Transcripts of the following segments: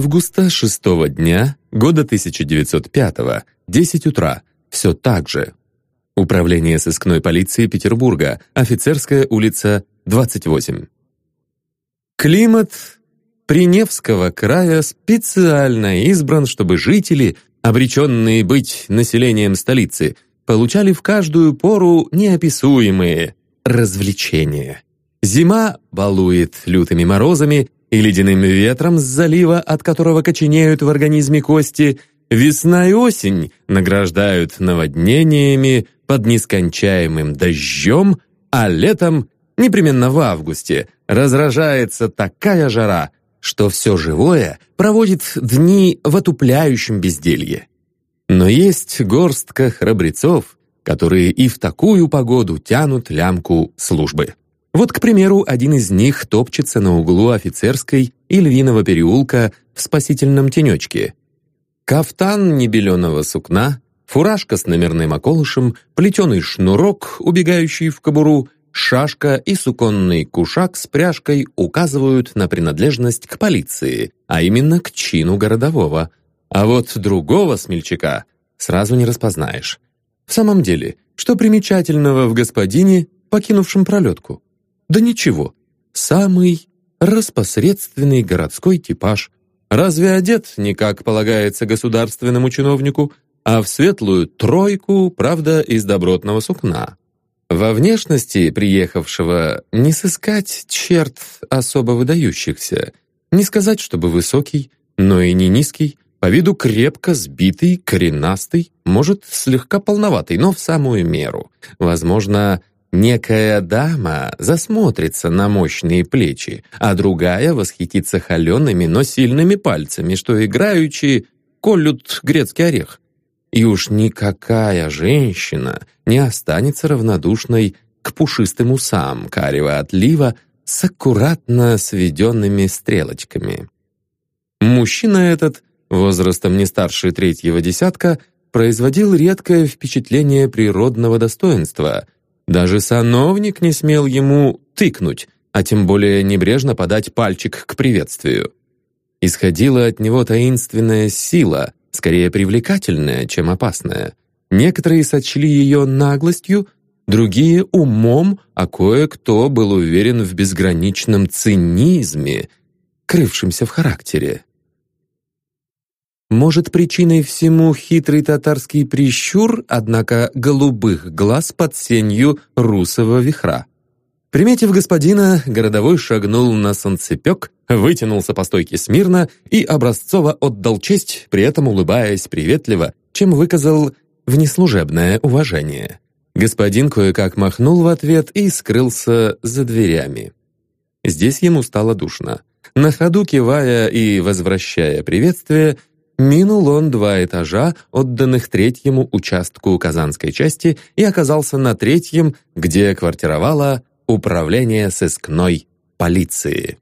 Августа шестого дня, года 1905 10 утра, все так же. Управление сыскной полиции Петербурга, Офицерская улица, 28. Климат Приневского края специально избран, чтобы жители, обреченные быть населением столицы, получали в каждую пору неописуемые развлечения. Зима балует лютыми морозами и ледяным ветром с залива, от которого коченеют в организме кости, весна и осень награждают наводнениями под нескончаемым дождем, а летом, непременно в августе, разражается такая жара, что все живое проводит дни в отупляющем безделье. Но есть горстка храбрецов, которые и в такую погоду тянут лямку службы. Вот, к примеру, один из них топчется на углу офицерской и львиного переулка в спасительном тенечке. Кафтан небеленого сукна, фуражка с номерным околышем, плетеный шнурок, убегающий в кобуру, шашка и суконный кушак с пряжкой указывают на принадлежность к полиции, а именно к чину городового – а вот другого смельчака сразу не распознаешь. В самом деле, что примечательного в господине, покинувшем пролетку? Да ничего. Самый распосредственный городской типаж. Разве одет не как полагается государственному чиновнику, а в светлую тройку, правда, из добротного сукна? Во внешности приехавшего не сыскать черт особо выдающихся, не сказать, чтобы высокий, но и не низкий, по виду крепко сбитый, коренастый, может, слегка полноватый, но в самую меру. Возможно, некая дама засмотрится на мощные плечи, а другая восхитится холеными, но сильными пальцами, что играючи колют грецкий орех. И уж никакая женщина не останется равнодушной к пушистым усам карего отлива с аккуратно сведенными стрелочками. Мужчина этот — возрастом не старше третьего десятка, производил редкое впечатление природного достоинства. Даже сановник не смел ему тыкнуть, а тем более небрежно подать пальчик к приветствию. Исходила от него таинственная сила, скорее привлекательная, чем опасная. Некоторые сочли ее наглостью, другие — умом, а кое-кто был уверен в безграничном цинизме, крывшемся в характере. Может, причиной всему хитрый татарский прищур, однако голубых глаз под сенью русого вихра. Приметив господина, городовой шагнул на солнцепек, вытянулся по стойке смирно и образцово отдал честь, при этом улыбаясь приветливо, чем выказал внеслужебное уважение. Господин кое-как махнул в ответ и скрылся за дверями. Здесь ему стало душно. На ходу кивая и возвращая приветствие, Минул он два этажа, отданных третьему участку Казанской части, и оказался на третьем, где квартировало управление сыскной полиции.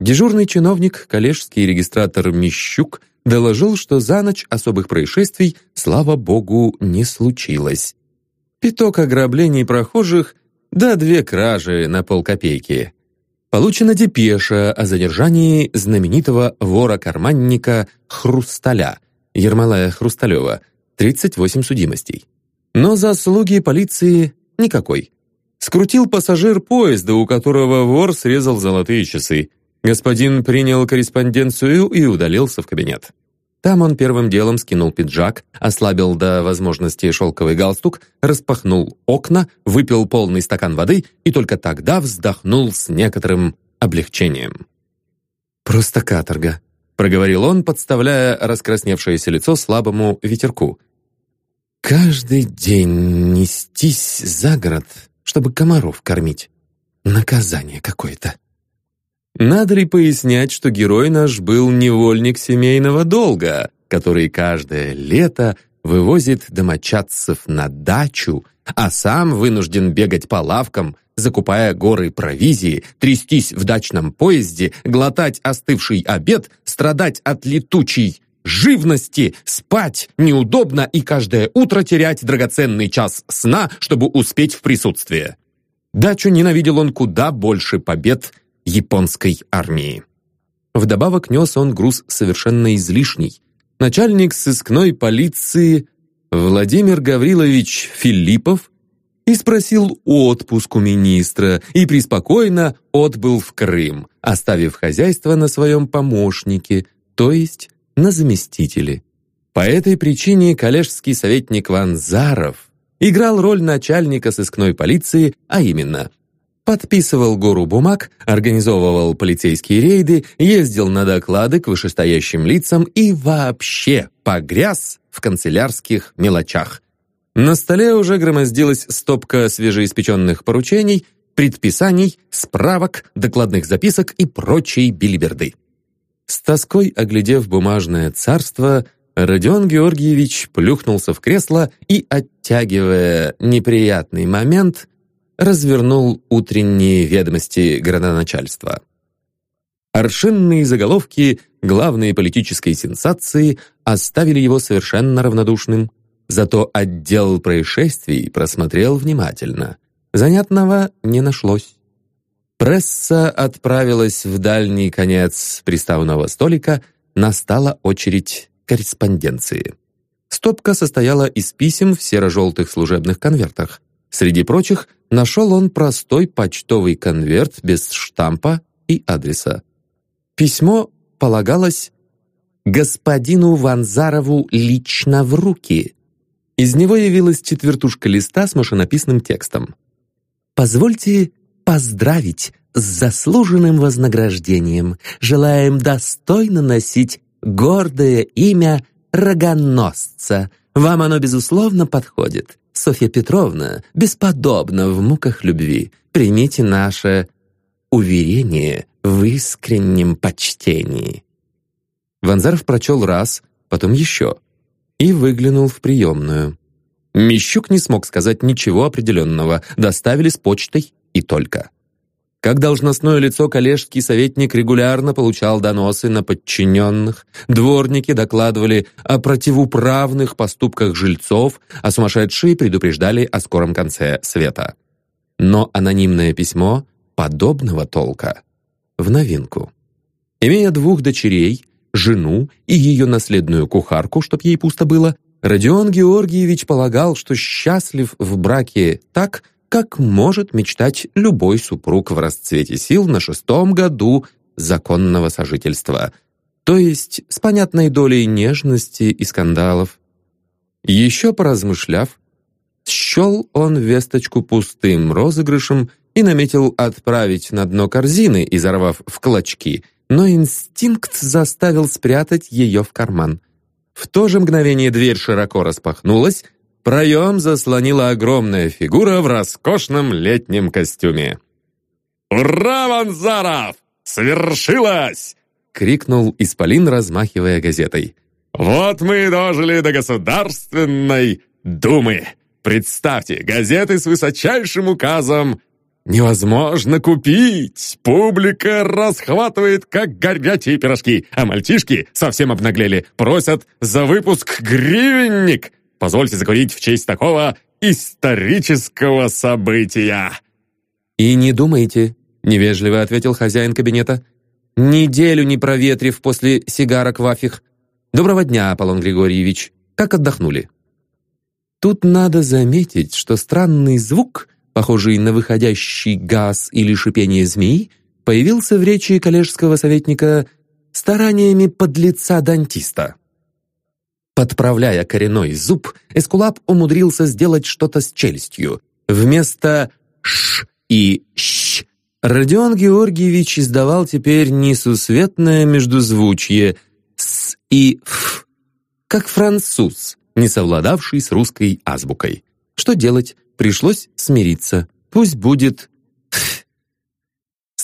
Дежурный чиновник, коллежский регистратор Мищук, доложил, что за ночь особых происшествий, слава богу, не случилось. Пяток ограблений прохожих, да две кражи на полкопейки. Получена депеша о задержании знаменитого вора-карманника Хрусталя, Ермолая Хрусталева, 38 судимостей. Но заслуги полиции никакой. Скрутил пассажир поезда, у которого вор срезал золотые часы. Господин принял корреспонденцию и удалился в кабинет. Там он первым делом скинул пиджак, ослабил до возможности шелковый галстук, распахнул окна, выпил полный стакан воды и только тогда вздохнул с некоторым облегчением. «Просто каторга», — проговорил он, подставляя раскрасневшееся лицо слабому ветерку. «Каждый день нестись за город, чтобы комаров кормить. Наказание какое-то». Надо ли пояснять, что герой наш был невольник семейного долга, который каждое лето вывозит домочадцев на дачу, а сам вынужден бегать по лавкам, закупая горы провизии, трястись в дачном поезде, глотать остывший обед, страдать от летучей живности, спать неудобно и каждое утро терять драгоценный час сна, чтобы успеть в присутствие. Дачу ненавидел он куда больше побед, японской армии. Вдобавок нес он груз совершенно излишний. Начальник сыскной полиции Владимир Гаврилович Филиппов и спросил отпуск у министра и преспокойно отбыл в Крым, оставив хозяйство на своем помощнике, то есть на заместителе. По этой причине коллежский советник Ванзаров играл роль начальника сыскной полиции, а именно подписывал гору бумаг, организовывал полицейские рейды, ездил на доклады к вышестоящим лицам и вообще погряз в канцелярских мелочах. На столе уже громоздилась стопка свежеиспеченных поручений, предписаний, справок, докладных записок и прочей билиберды. С тоской оглядев бумажное царство, Родион Георгиевич плюхнулся в кресло и, оттягивая неприятный момент, развернул утренние ведомости градоначальства. Аршинные заголовки главной политической сенсации оставили его совершенно равнодушным, зато отдел происшествий просмотрел внимательно. Занятного не нашлось. Пресса отправилась в дальний конец приставного столика, настала очередь корреспонденции. Стопка состояла из писем в серо-желтых служебных конвертах. Среди прочих нашел он простой почтовый конверт без штампа и адреса. Письмо полагалось господину Ванзарову лично в руки. Из него явилась четвертушка листа с машинописным текстом. «Позвольте поздравить с заслуженным вознаграждением. Желаем достойно носить гордое имя рогоносца. Вам оно, безусловно, подходит. Софья Петровна бесподобна в муках любви. Примите наше уверение в искреннем почтении». Ванзаров прочел раз, потом еще, и выглянул в приемную. Мещук не смог сказать ничего определенного, доставили с почтой и только. Как должностное лицо коллежский советник регулярно получал доносы на подчиненных, дворники докладывали о противуправных поступках жильцов, а сумасшедшие предупреждали о скором конце света. Но анонимное письмо подобного толка в новинку. Имея двух дочерей, жену и ее наследную кухарку, чтоб ей пусто было, Родион Георгиевич полагал, что счастлив в браке так, как может мечтать любой супруг в расцвете сил на шестом году законного сожительства, то есть с понятной долей нежности и скандалов. Еще поразмышляв, счел он весточку пустым розыгрышем и наметил отправить на дно корзины, изорвав в клочки, но инстинкт заставил спрятать ее в карман. В то же мгновение дверь широко распахнулась, Проем заслонила огромная фигура в роскошном летнем костюме. «Ура, Ванзаров! Свершилось!» — крикнул Исполин, размахивая газетой. «Вот мы и дожили до Государственной Думы! Представьте, газеты с высочайшим указом невозможно купить! Публика расхватывает, как горячие пирожки, а мальчишки совсем обнаглели, просят за выпуск гривенник!» Позвольте закурить в честь такого исторического события!» «И не думайте», — невежливо ответил хозяин кабинета, «неделю не проветрив после сигарок вафих. Доброго дня, Аполлон Григорьевич. Как отдохнули?» Тут надо заметить, что странный звук, похожий на выходящий газ или шипение змеи, появился в речи коллежского советника стараниями подлеца-дантиста. Подправляя коренной зуб, Эскулап умудрился сделать что-то с челюстью. Вместо «ш» и «щ» Родион Георгиевич издавал теперь несусветное междузвучье «с» и «ф», как француз, не совладавший с русской азбукой. Что делать? Пришлось смириться. Пусть будет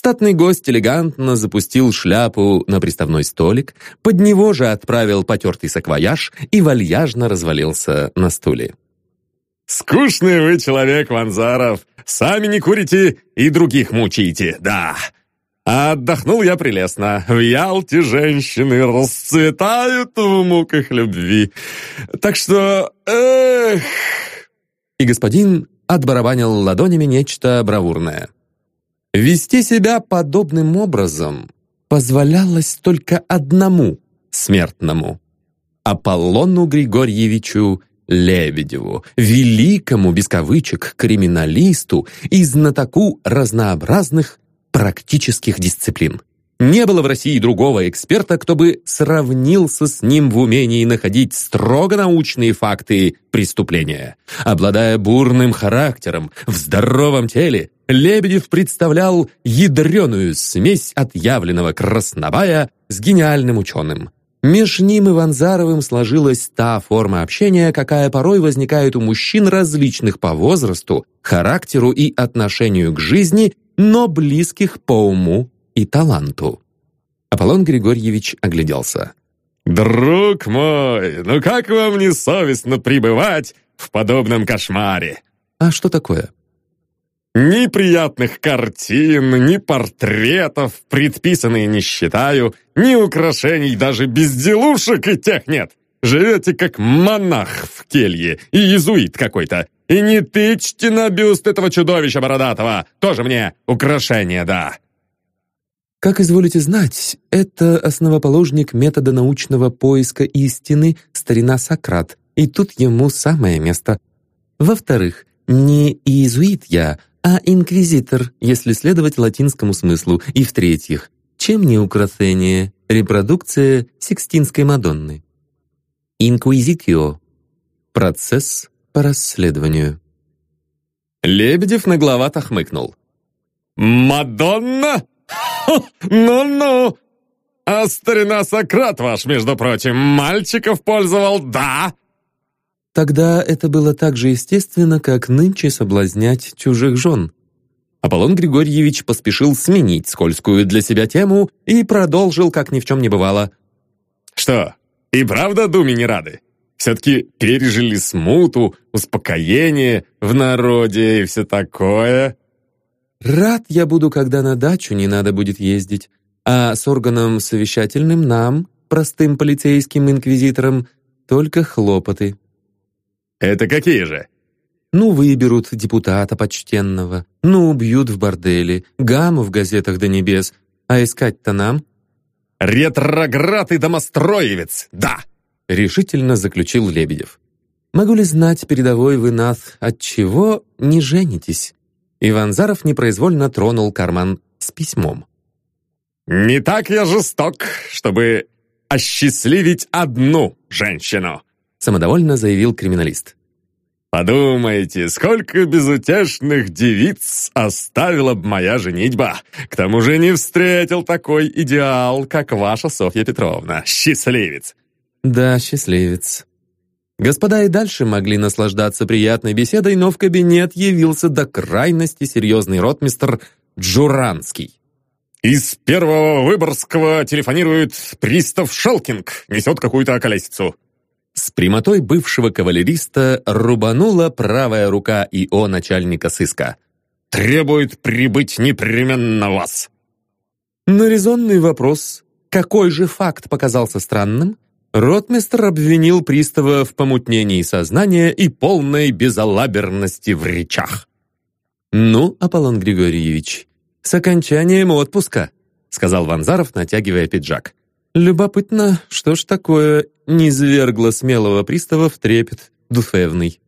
Статный гость элегантно запустил шляпу на приставной столик, под него же отправил потертый саквояж и вальяжно развалился на стуле. «Скучный вы человек, Ванзаров! Сами не курите и других мучаете, да!» А отдохнул я прелестно. В Ялте женщины расцветают в муках любви. Так что... Эх! И господин отбарабанил ладонями нечто бравурное. Вести себя подобным образом позволялось только одному смертному — Аполлону Григорьевичу Лебедеву, великому, без кавычек, криминалисту и знатоку разнообразных практических дисциплин. Не было в России другого эксперта, кто бы сравнился с ним в умении находить строго научные факты преступления. Обладая бурным характером, в здоровом теле, Лебедев представлял ядреную смесь отъявленного краснобая с гениальным ученым. Меж ним и Ванзаровым сложилась та форма общения, какая порой возникает у мужчин различных по возрасту, характеру и отношению к жизни, но близких по уму и таланту. Аполлон Григорьевич огляделся. «Друг мой, ну как вам не совестно пребывать в подобном кошмаре?» «А что такое?» Ни приятных картин, ни портретов, предписанные не считаю, ни украшений, даже безделушек и тех нет. Живете как монах в келье и иезуит какой-то. И не тычьте на бюст этого чудовища бородатого, тоже мне украшение, да. Как изволите знать, это основоположник метода научного поиска истины старина Сократ, и тут ему самое место. Во-вторых, не иезуит я, а инквизитор, если следовать латинскому смыслу. И в-третьих, чем не украшение, репродукция Сикстинской Мадонны. Инквизитио. Процесс по расследованию. Лебедев нагловато хмыкнул. «Мадонна? Ну-ну! А старина Сократ ваш, между прочим, мальчиков пользовал, да?» Тогда это было так же естественно, как нынче соблазнять чужих жен. Аполлон Григорьевич поспешил сменить скользкую для себя тему и продолжил, как ни в чем не бывало. «Что, и правда думе не рады? Все-таки пережили смуту, успокоение в народе и все такое?» «Рад я буду, когда на дачу не надо будет ездить, а с органом совещательным нам, простым полицейским инквизиторам, только хлопоты». «Это какие же?» Ну, выберут депутата почтенного, ну, убьют в борделе, гамму в газетах до небес, а искать-то нам? «Ретроград и домостроевец, да!» — решительно заключил Лебедев. «Могу ли знать, передовой вы нас, от чего не женитесь?» Иван Заров непроизвольно тронул карман с письмом. «Не так я жесток, чтобы осчастливить одну женщину!» самодовольно заявил криминалист. «Подумайте, сколько безутешных девиц оставила б моя женитьба! К тому же не встретил такой идеал, как ваша Софья Петровна. Счастливец!» «Да, счастливец». Господа и дальше могли наслаждаться приятной беседой, но в кабинет явился до крайности серьезный ротмистр Джуранский. «Из первого Выборгского телефонирует пристав Шелкинг, несет какую-то околесицу. С прямотой бывшего кавалериста рубанула правая рука ИО начальника сыска. «Требует прибыть непременно вас!» На резонный вопрос, какой же факт показался странным, ротмистр обвинил пристава в помутнении сознания и полной безалаберности в речах. «Ну, Аполлон Григорьевич, с окончанием отпуска», сказал Ванзаров, натягивая пиджак. Любопытно, что ж такое низвергло смелого пристава в трепет душевный.